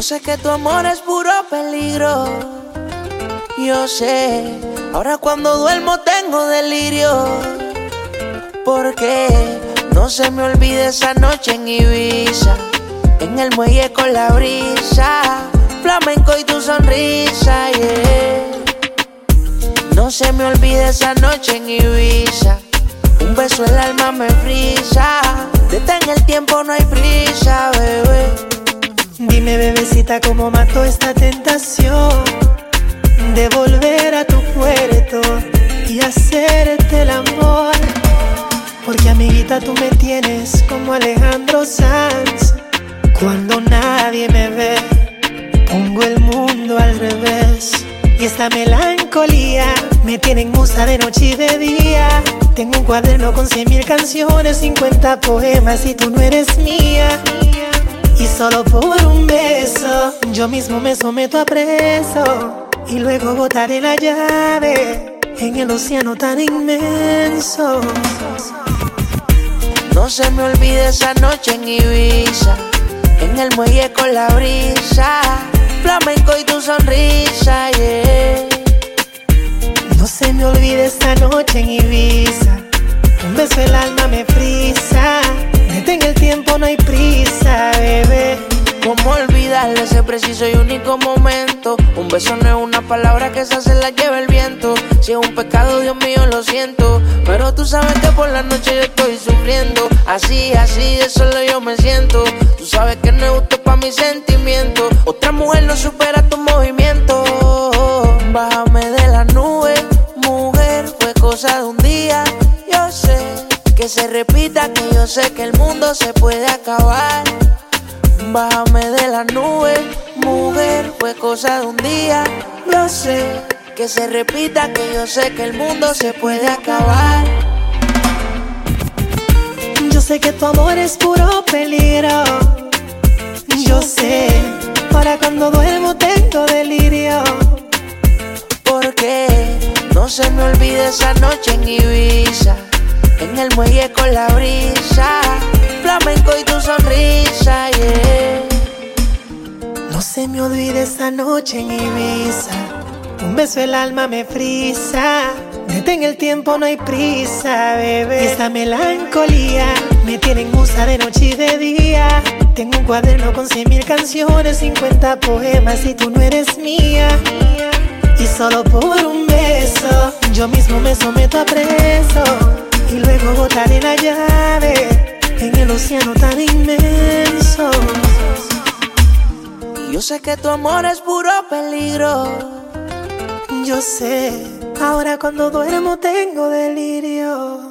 Yo sé que tu amor es puro peligro. Yo sé, ahora cuando duermo tengo delirio. Porque no se me olvide esa noche en Ibiza. En el muelle con la brisa. Flamenco y tu sonrisa, yeah. No se me olvide esa noche en Ibiza. Un beso el alma me frisa. Detén el tiempo, no hay prisa, bebecita, cómo mató esta tentación de volver a tu puerto y hacerte el amor. Porque, amiguita, tú me tienes como Alejandro Sanz. Cuando nadie me ve, pongo el mundo al revés. Y esta melancolía me tiene en musa de noche y de día. Tengo un cuaderno con cien mil canciones, 50 poemas y tú no eres mía. Y solo por un beso, yo mismo me someto a preso. Y luego botaré la llave en el océano tan inmenso. No se me olvide esa noche en Ibiza. En el muelle con la brisa. Flamenco y tu sonrisa, yeah. No se me olvide esta noche en Ibiza. Un beso el alma me frisa. Tiempo, no hay prisa, bebé. ¿Cómo olvidar ese preciso y único momento? Un beso no es una palabra que esa se la lleva el viento. Si es un pecado, Dios mío, lo siento. Pero tú sabes que por la noche yo estoy sufriendo. Así, así, de solo yo me siento. Tú sabes que no es justo para mis sentimientos. Otra mujer no supera tu movimiento. Que se repita, que yo sé que el mundo se puede acabar. Bájame de la nube, mujer, fue cosa de un día. Yo sé que se repita, que yo sé que el mundo se puede acabar. Yo sé que tu amor es puro peligro. Yo sé, para cuando duermo tengo delirio. Porque no se me olvide esa noche en Ibiza. En el muelle con la brisa. Flamenco y tu sonrisa, yeah. No se me olvide esa noche en Ibiza. Un beso el alma me frisa. Detén el tiempo, no hay prisa, bebé. Y esta melancolía me tiene en musa de noche y de día. Tengo un cuaderno con cien mil canciones, 50 poemas y tú no eres mía. Y solo por un beso, yo mismo me someto a preso. Botaré la llave en el océano tan inmenso. Yo sé que tu amor es puro peligro. Yo sé, ahora cuando duermo tengo delirio.